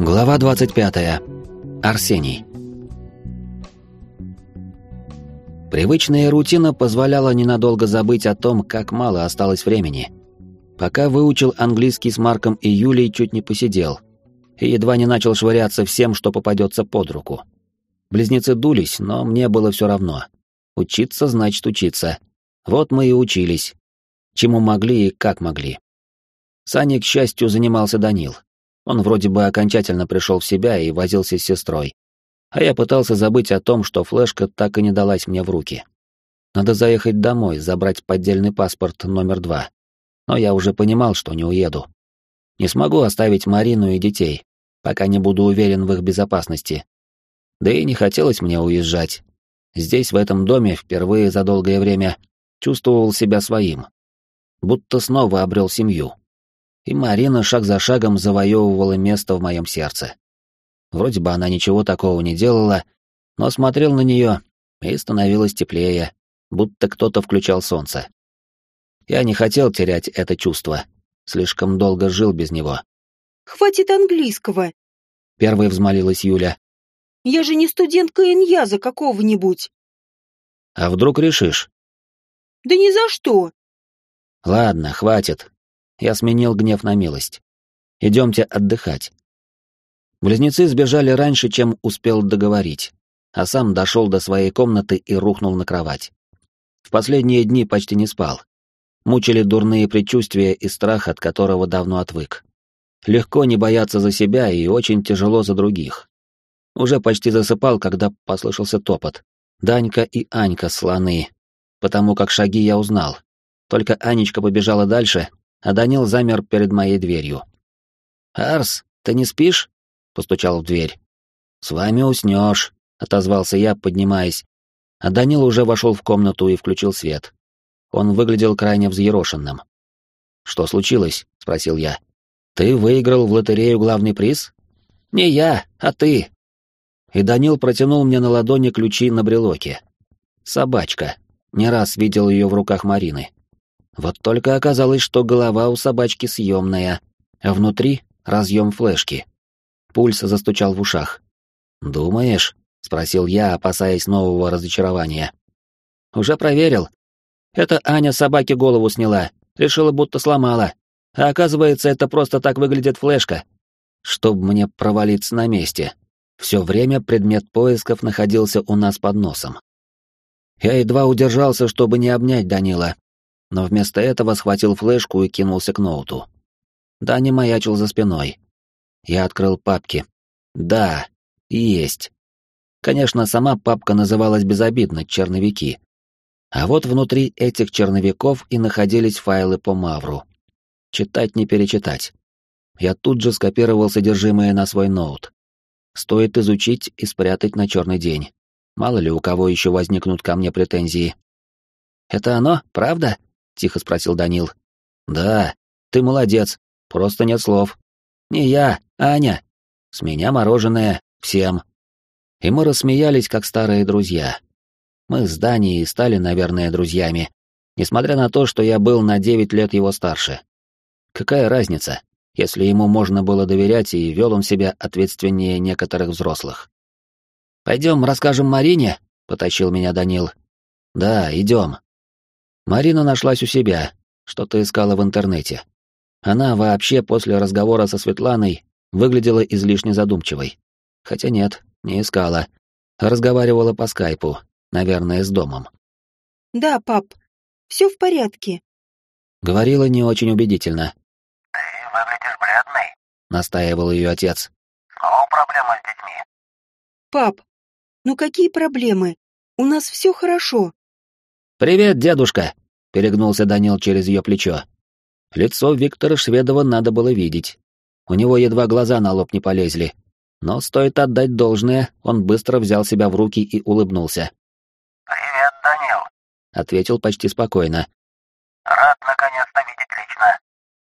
Глава 25. Арсений. Привычная рутина позволяла ненадолго забыть о том, как мало осталось времени. Пока выучил английский с Марком и Юлей, чуть не посидел. И едва не начал швыряться всем, что попадется под руку. Близнецы дулись, но мне было все равно. Учиться значит учиться. Вот мы и учились. Чему могли и как могли. Саней, к счастью, занимался Данил. Он вроде бы окончательно пришел в себя и возился с сестрой. А я пытался забыть о том, что флешка так и не далась мне в руки. Надо заехать домой, забрать поддельный паспорт номер два. Но я уже понимал, что не уеду. Не смогу оставить Марину и детей, пока не буду уверен в их безопасности. Да и не хотелось мне уезжать. Здесь, в этом доме, впервые за долгое время чувствовал себя своим. Будто снова обрел семью. И Марина шаг за шагом завоевывала место в моем сердце. Вроде бы она ничего такого не делала, но смотрел на нее, и становилось теплее, будто кто-то включал солнце. Я не хотел терять это чувство, слишком долго жил без него. «Хватит английского!» — первой взмолилась Юля. «Я же не студентка Иньяза какого-нибудь!» «А вдруг решишь?» «Да ни за что!» «Ладно, хватит». Я сменил гнев на милость. «Идемте отдыхать. Близнецы сбежали раньше, чем успел договорить, а сам дошел до своей комнаты и рухнул на кровать. В последние дни почти не спал. Мучили дурные предчувствия и страх, от которого давно отвык. Легко не бояться за себя и очень тяжело за других. Уже почти засыпал, когда послышался топот. Данька и Анька слоны, потому как шаги я узнал. Только Анечка побежала дальше, а Данил замер перед моей дверью. «Арс, ты не спишь?» постучал в дверь. «С вами уснешь», — отозвался я, поднимаясь. А Данил уже вошел в комнату и включил свет. Он выглядел крайне взъерошенным. «Что случилось?» — спросил я. «Ты выиграл в лотерею главный приз?» «Не я, а ты». И Данил протянул мне на ладони ключи на брелоке. Собачка. Не раз видел ее в руках Марины. Вот только оказалось, что голова у собачки съемная, а внутри — разъем флешки. Пульс застучал в ушах. «Думаешь?» — спросил я, опасаясь нового разочарования. «Уже проверил. Это Аня собаке голову сняла, решила, будто сломала. А оказывается, это просто так выглядит флешка. Чтоб мне провалиться на месте. Все время предмет поисков находился у нас под носом. Я едва удержался, чтобы не обнять Данила, но вместо этого схватил флешку и кинулся к ноуту. Даня маячил за спиной. Я открыл папки. Да, есть. Конечно, сама папка называлась безобидно «Черновики». А вот внутри этих черновиков и находились файлы по Мавру. Читать не перечитать. Я тут же скопировал содержимое на свой ноут. Стоит изучить и спрятать на черный день. Мало ли у кого еще возникнут ко мне претензии. «Это оно, правда?» — тихо спросил Данил. «Да, ты молодец, просто нет слов. Не я, Аня. С меня мороженое, всем. И мы рассмеялись, как старые друзья. Мы с Данией стали, наверное, друзьями, несмотря на то, что я был на девять лет его старше. Какая разница, если ему можно было доверять и вел он себя ответственнее некоторых взрослых? «Пойдем расскажем Марине», — потащил меня Данил. «Да, идем». Марина нашлась у себя, что-то искала в интернете. Она вообще после разговора со Светланой выглядела излишне задумчивой. Хотя нет, не искала. Разговаривала по скайпу, наверное, с домом. «Да, пап, все в порядке». Говорила не очень убедительно. «Ты выглядишь бледный», — настаивал ее отец. «Снова проблемы с детьми». «Пап, ну какие проблемы? У нас все хорошо». «Привет, дедушка», — перегнулся Данил через ее плечо. Лицо Виктора Шведова надо было видеть. У него едва глаза на лоб не полезли. Но стоит отдать должное, он быстро взял себя в руки и улыбнулся. «Привет, Данил», — ответил почти спокойно. «Рад наконец-то видеть лично».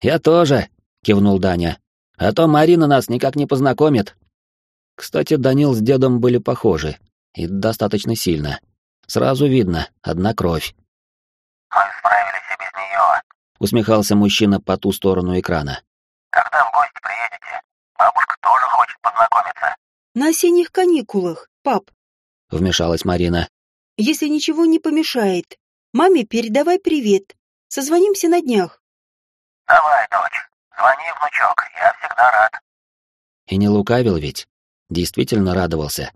«Я тоже», — кивнул Даня. «А то Марина нас никак не познакомит». Кстати, Данил с дедом были похожи. И достаточно сильно. Сразу видно, одна кровь. «Мы справились и без нее», — усмехался мужчина по ту сторону экрана. Когда в гости приедете? Бабушка тоже хочет На осенних каникулах, пап, Вмешалась Марина. если ничего не помешает. Маме передавай привет. Созвонимся на днях. Давай, дочь, звони, внучок, я всегда рад. И не лукавил ведь. Действительно радовался.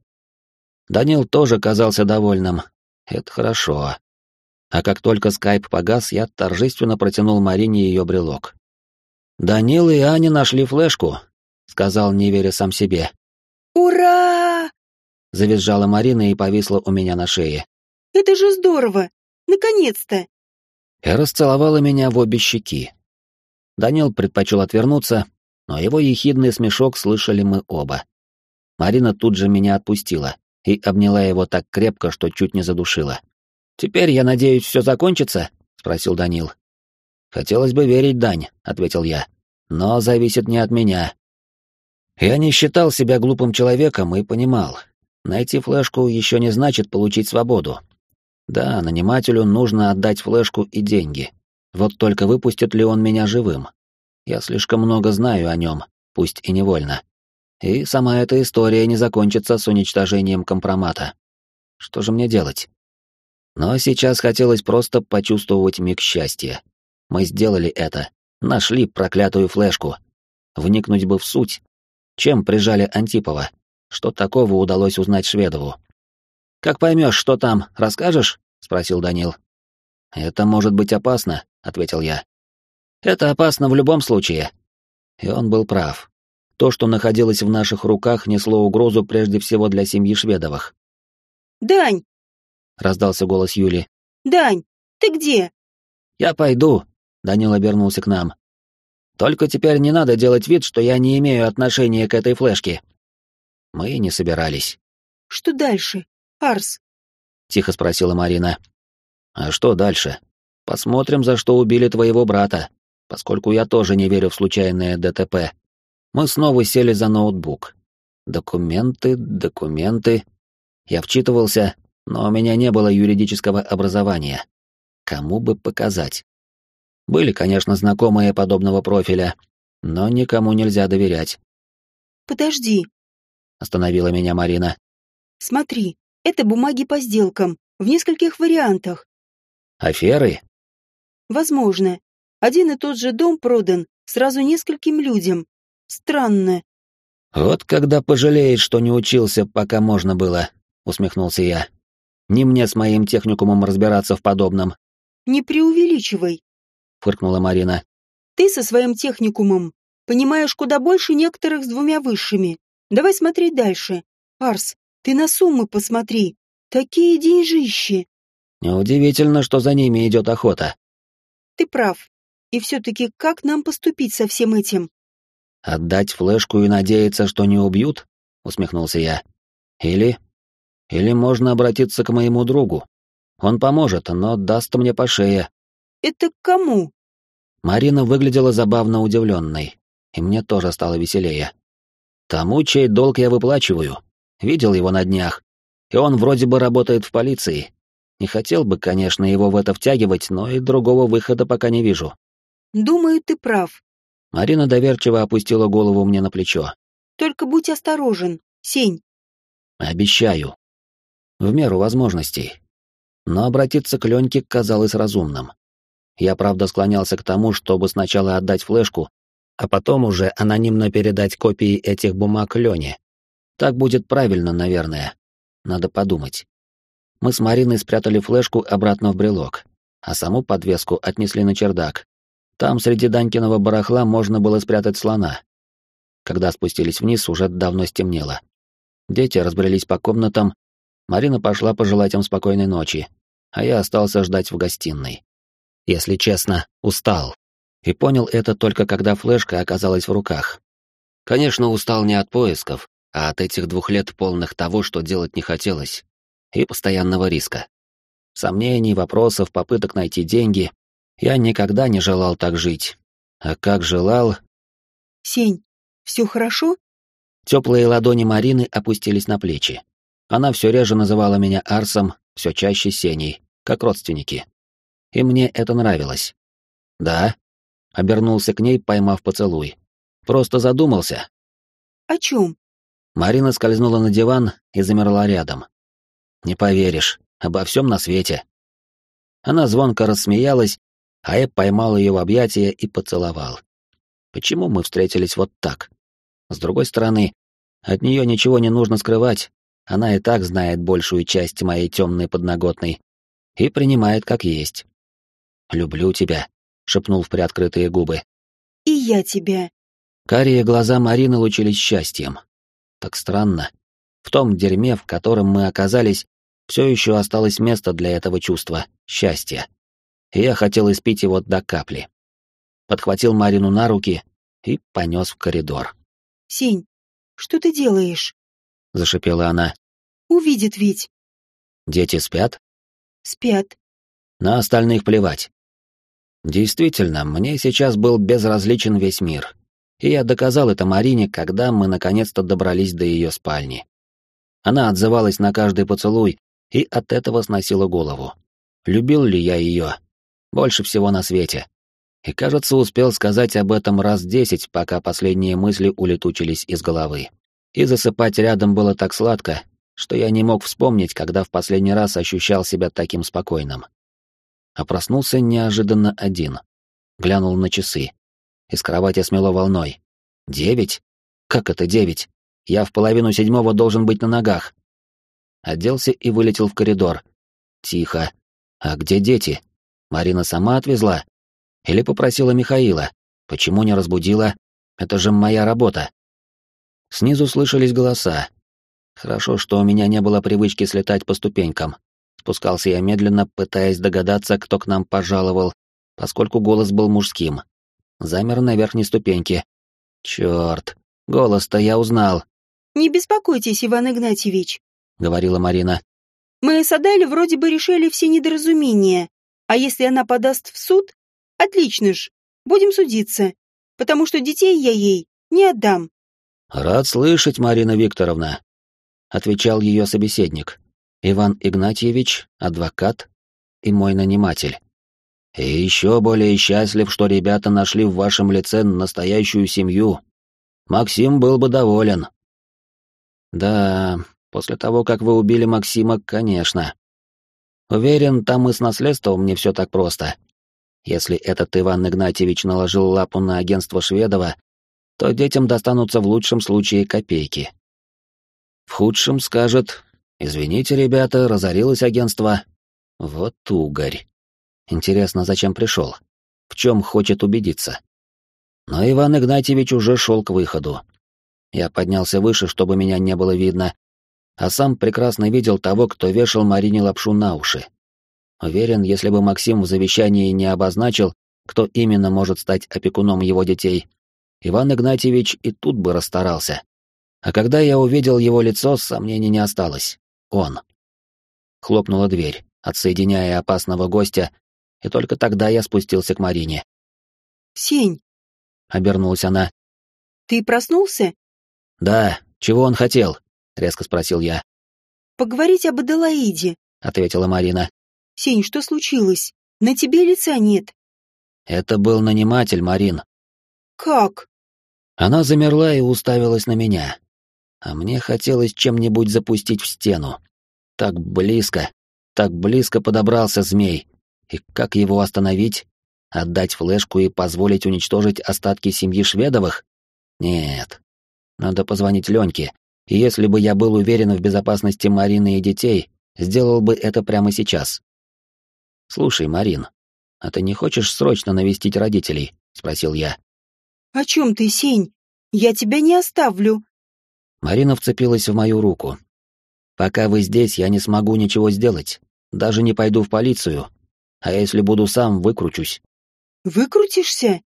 Данил тоже казался довольным. Это хорошо. А как только скайп погас, я торжественно протянул Марине ее брелок. «Данил и Аня нашли флешку», — сказал, не веря сам себе. Ура! Завизжала Марина и повисла у меня на шее. Это же здорово! Наконец-то! И расцеловала меня в обе щеки. Данил предпочел отвернуться, но его ехидный смешок слышали мы оба. Марина тут же меня отпустила и обняла его так крепко, что чуть не задушила. «Теперь, я надеюсь, все закончится?» — спросил Данил. «Хотелось бы верить, Дань», — ответил я. «Но зависит не от меня». Я не считал себя глупым человеком и понимал. Найти флешку еще не значит получить свободу. Да, нанимателю нужно отдать флешку и деньги. Вот только выпустит ли он меня живым? Я слишком много знаю о нем, пусть и невольно. И сама эта история не закончится с уничтожением компромата. Что же мне делать? Но сейчас хотелось просто почувствовать миг счастья. Мы сделали это. Нашли проклятую флешку. Вникнуть бы в суть. Чем прижали Антипова? Что такого удалось узнать Шведову? «Как поймешь, что там, расскажешь?» — спросил Данил. «Это может быть опасно», — ответил я. «Это опасно в любом случае». И он был прав. То, что находилось в наших руках, несло угрозу прежде всего для семьи Шведовых. Дань! — раздался голос Юли. Дань, ты где? «Я пойду», — Данил обернулся к нам. «Только теперь не надо делать вид, что я не имею отношения к этой флешке». Мы и не собирались. Что дальше? Арс, — тихо спросила Марина. «А что дальше? Посмотрим, за что убили твоего брата, поскольку я тоже не верю в случайное ДТП. Мы снова сели за ноутбук. Документы, документы. Я вчитывался, но у меня не было юридического образования. Кому бы показать? Были, конечно, знакомые подобного профиля, но никому нельзя доверять. подожди. Остановила меня Марина. Смотри, это бумаги по сделкам, в нескольких вариантах. Аферы? Возможно. Один и тот же дом продан сразу нескольким людям. Странно. Вот когда пожалеет, что не учился, пока можно было, усмехнулся я. Не мне с моим техникумом разбираться в подобном, Не преувеличивай. фыркнула Марина. Ты со своим техникумом понимаешь куда больше некоторых с двумя высшими. Давай смотреть дальше. Арс, ты на суммы посмотри. Такие деньжищи. Неудивительно, что за ними идет охота. Ты прав. И все-таки как нам поступить со всем этим? Отдать флешку и надеяться, что не убьют? усмехнулся я. Или или можно обратиться к моему другу. Он поможет, но даст мне по шее. Это к кому? Марина выглядела забавно удивленной, и мне тоже стало веселее. Тому, чей долг я выплачиваю. Видел его на днях. И он вроде бы работает в полиции. Не хотел бы, конечно, его в это втягивать, но и другого выхода пока не вижу. Думаю, ты прав. Марина доверчиво опустила голову мне на плечо. Только будь осторожен, Сень. Обещаю. В меру возможностей. Но обратиться к Леньке казалось разумным. Я, правда, склонялся к тому, чтобы сначала отдать флешку, а потом уже анонимно передать копии этих бумаг Лене. Так будет правильно, наверное. Надо подумать. Мы с Мариной спрятали флешку обратно в брелок, а саму подвеску отнесли на чердак. Там среди Данькиного барахла можно было спрятать слона. Когда спустились вниз, уже давно стемнело. Дети разбрелись по комнатам, Марина пошла пожелать им спокойной ночи, а я остался ждать в гостиной. Если честно, устал. И понял это только когда флешка оказалась в руках. Конечно, устал не от поисков, а от этих двух лет полных того, что делать не хотелось, и постоянного риска. Сомнений, вопросов, попыток найти деньги. Я никогда не желал так жить. А как желал... Сень, все хорошо? Теплые ладони Марины опустились на плечи. Она все реже называла меня Арсом, все чаще Сеней, как родственники. И мне это нравилось. «Да?» — обернулся к ней, поймав поцелуй. «Просто задумался. О чем? Марина скользнула на диван и замерла рядом. «Не поверишь, обо всем на свете». Она звонко рассмеялась, а я поймал ее в объятия и поцеловал. Почему мы встретились вот так? С другой стороны, от нее ничего не нужно скрывать, она и так знает большую часть моей темной подноготной и принимает как есть. «Люблю тебя», — шепнул в приоткрытые губы. «И я тебя». Карие глаза Марины лучились счастьем. Так странно. В том дерьме, в котором мы оказались, все еще осталось место для этого чувства — счастья. И я хотел испить его до капли. Подхватил Марину на руки и понес в коридор. «Сень, что ты делаешь?» — зашипела она. «Увидит ведь». «Дети спят?» «Спят». «На остальных плевать». Действительно, мне сейчас был безразличен весь мир. И я доказал это Марине, когда мы наконец-то добрались до ее спальни. Она отзывалась на каждый поцелуй и от этого сносила голову. Любил ли я ее? Больше всего на свете. И, кажется, успел сказать об этом раз десять, пока последние мысли улетучились из головы. И засыпать рядом было так сладко, что я не мог вспомнить, когда в последний раз ощущал себя таким спокойным. А проснулся неожиданно один. Глянул на часы. Из кровати смело волной. Девять? Как это девять? Я в половину седьмого должен быть на ногах. Оделся и вылетел в коридор. Тихо. А где дети? Марина сама отвезла? Или попросила Михаила? Почему не разбудила? Это же моя работа. Снизу слышались голоса. Хорошо, что у меня не было привычки слетать по ступенькам. Спускался я медленно, пытаясь догадаться, кто к нам пожаловал, поскольку голос был мужским. Замер на верхней ступеньке. Черт, голос-то я узнал. «Не беспокойтесь, Иван Игнатьевич», — говорила Марина. «Мы с Адайль вроде бы решили все недоразумения, а если она подаст в суд, Отлично ж, будем судиться, потому что детей я ей не отдам. Рад слышать, Марина Викторовна, отвечал ее собеседник. Иван Игнатьевич, адвокат и мой наниматель. И еще более счастлив, что ребята нашли в вашем лице настоящую семью. Максим был бы доволен. Да, после того, как вы убили Максима, конечно. Уверен, там и с наследством не все так просто. Если этот Иван Игнатьевич наложил лапу на агентство Шведова, то детям достанутся в лучшем случае копейки. В худшем скажет «Извините, ребята, разорилось агентство». Вот угорь. Интересно, зачем пришел? В чем хочет убедиться? Но Иван Игнатьевич уже шел к выходу. Я поднялся выше, чтобы меня не было видно, а сам прекрасно видел того, кто вешал Марине лапшу на уши. Уверен, если бы Максим в завещании не обозначил, кто именно может стать опекуном его детей, Иван Игнатьевич и тут бы расстарался. А когда я увидел его лицо, сомнений не осталось. Он. Хлопнула дверь, отсоединяя опасного гостя, и только тогда я спустился к Марине. «Сень!» — обернулась она. «Ты проснулся?» «Да. Чего он хотел?» — резко спросил я. «Поговорить об Аделаиде», — ответила Марина. Сень, что случилось? На тебе лица нет. Это был наниматель, Марин. Как? Она замерла и уставилась на меня. А мне хотелось чем-нибудь запустить в стену. Так близко, так близко подобрался змей. И как его остановить? Отдать флешку и позволить уничтожить остатки семьи Шведовых? Нет. Надо позвонить Леньке. И если бы я был уверен в безопасности Марины и детей, сделал бы это прямо сейчас. «Слушай, Марин, а ты не хочешь срочно навестить родителей?» — спросил я. «О чем ты, Сень? Я тебя не оставлю». Марина вцепилась в мою руку. «Пока вы здесь, я не смогу ничего сделать. Даже не пойду в полицию. А если буду сам, выкручусь». «Выкрутишься?»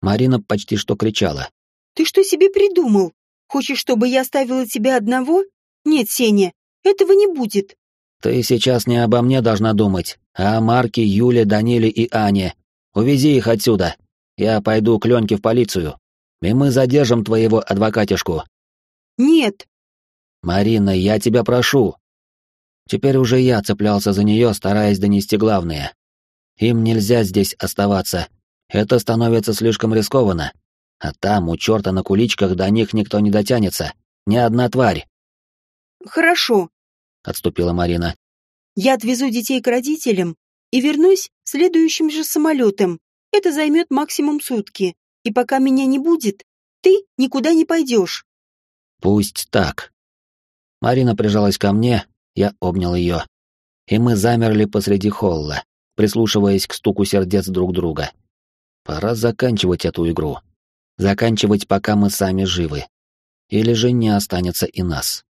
Марина почти что кричала. «Ты что себе придумал? Хочешь, чтобы я оставила тебя одного? Нет, Сеня, этого не будет». «Ты сейчас не обо мне должна думать, а о Марке, Юле, Даниле и Ане. Увези их отсюда. Я пойду к Леньке в полицию. И мы задержим твоего адвокатишку». «Нет». «Марина, я тебя прошу». Теперь уже я цеплялся за нее, стараясь донести главное. Им нельзя здесь оставаться. Это становится слишком рискованно. А там, у черта на куличках, до них никто не дотянется. ни одна тварь. Хорошо, отступила Марина. Я отвезу детей к родителям и вернусь следующим же самолетом. Это займет максимум сутки. И пока меня не будет, ты никуда не пойдешь. Пусть так. Марина прижалась ко мне, я обнял ее. И мы замерли посреди холла, прислушиваясь к стуку сердец друг друга. Пора заканчивать эту игру. Заканчивать, пока мы сами живы. Или же не останется и нас.